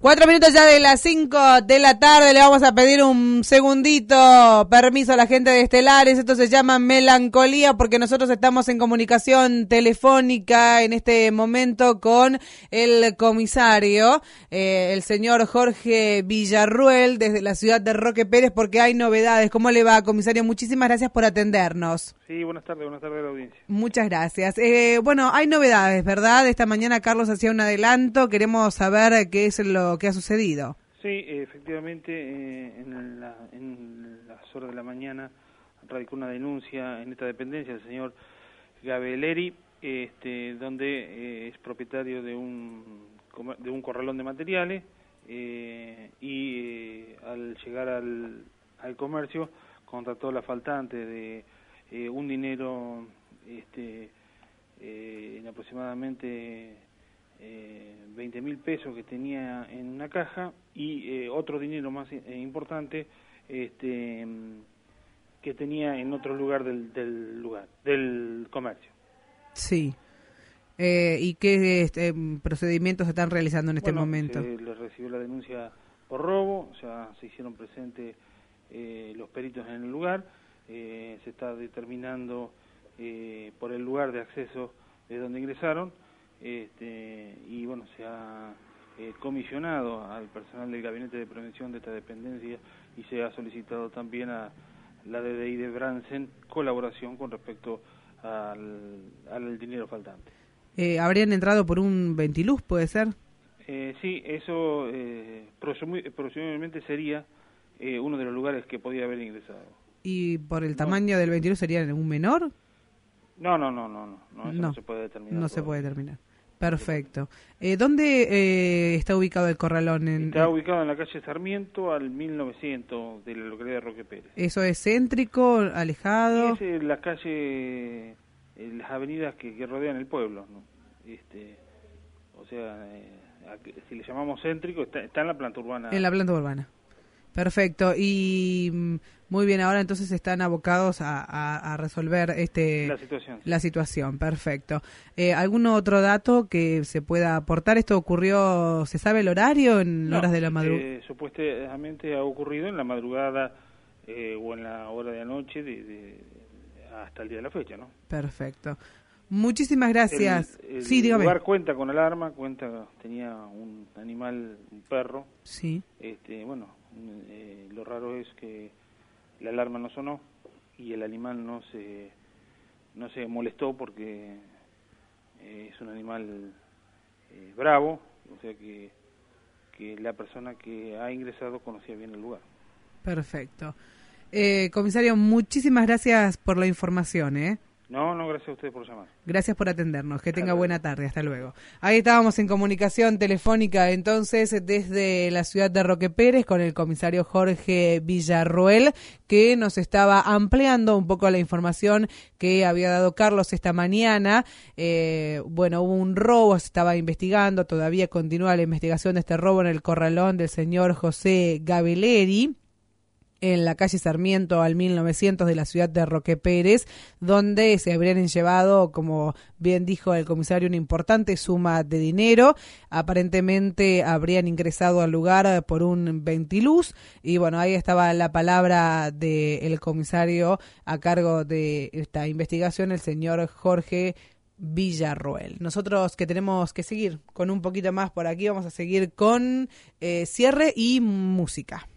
Cuatro minutos ya de las cinco de la tarde, le vamos a pedir un segundito permiso a la gente de Estelares, esto se llama melancolía porque nosotros estamos en comunicación telefónica en este momento con el comisario, eh, el señor Jorge Villarruel desde la ciudad de Roque Pérez porque hay novedades. ¿Cómo le va, comisario? Muchísimas gracias por atendernos. Sí, buenas tardes, buenas tardes a la audiencia. Muchas gracias. Eh, bueno, hay novedades, ¿verdad? Esta mañana Carlos hacía un adelanto, queremos saber qué es lo que ha sucedido. Sí, efectivamente, eh, en, las horas de la mañana radicó una denuncia en esta dependencia del señor Gabeleri, este, donde eh, es propietario de un, de un corralón de materiales eh, y al llegar al, al comercio contrató la faltante de un dinero este, en aproximadamente eh, 20 mil pesos que tenía en una caja y eh, otro dinero más eh, importante este, que tenía en otro lugar del, del lugar del comercio. Sí. Eh, ¿Y qué este, procedimientos se están realizando en este momento? Se le recibió la denuncia por robo, sea, se hicieron presentes los peritos en el lugar, se está determinando por el lugar de acceso de donde ingresaron, este, y bueno, se ha eh, comisionado al personal del Gabinete de Prevención de esta dependencia y se ha solicitado también a la DDI de Bransen colaboración con respecto al, al dinero faltante. Eh, ¿Habrían entrado por un ventiluz, puede ser? Eh, sí, eso eh, presumiblemente sería eh, uno de los lugares que podía haber ingresado. ¿Y por el tamaño del ventiluz sería un menor? No, no, no, no, no, no, no, se puede determinar. No se puede determinar. Perfecto. Eh, ¿Dónde eh, está ubicado el corralón? En, está ubicado en la calle Sarmiento al 1900 de la localidad de Roque Pérez. ¿Eso es céntrico, alejado? Sí, es la calle, eh, las avenidas que, que, rodean el pueblo. ¿no? Este, o sea, eh, si le llamamos céntrico, está, está en la planta urbana. En la planta urbana. Perfecto. Y mm, muy bien, ahora entonces están abocados a, resolver este la situación. La situación, perfecto. Eh, ¿Algún otro dato que se pueda aportar? ¿Esto ocurrió, se sabe el horario en horas de la madrugada? Eh, supuestamente ha ocurrido en la madrugada eh, o en la hora de anoche de, hasta el día de la fecha, ¿no? Perfecto. Muchísimas gracias. El, sí, dígame. lugar cuenta con alarma, cuenta tenía un animal, un perro. Sí. Este, bueno, eh, lo raro es que la alarma no sonó y el animal no se no se molestó porque eh, es un animal eh, bravo, o sea que, que la persona que ha ingresado conocía bien el lugar. Perfecto. Eh, comisario, muchísimas gracias por la información. ¿eh? No, no, gracias a usted por llamar. Gracias por atendernos. Que tenga buena tarde. Hasta luego. Ahí estábamos en comunicación telefónica entonces desde la ciudad de Roque Pérez con el comisario Jorge Villarroel que nos estaba ampliando un poco la información que había dado Carlos esta mañana. Eh, bueno, hubo un robo, se estaba investigando, todavía continúa la investigación de este robo en el corralón del señor José Gabeleri en la calle Sarmiento al 1900 de la ciudad de Roque Pérez, donde se habrían llevado, como bien dijo el comisario, una importante suma de dinero. Aparentemente habrían ingresado al lugar por un ventiluz y bueno, ahí estaba la palabra del comisario a cargo de esta investigación, el señor Jorge Villarroel. Nosotros que tenemos que seguir con un poquito más por aquí, vamos a seguir con eh, cierre y música.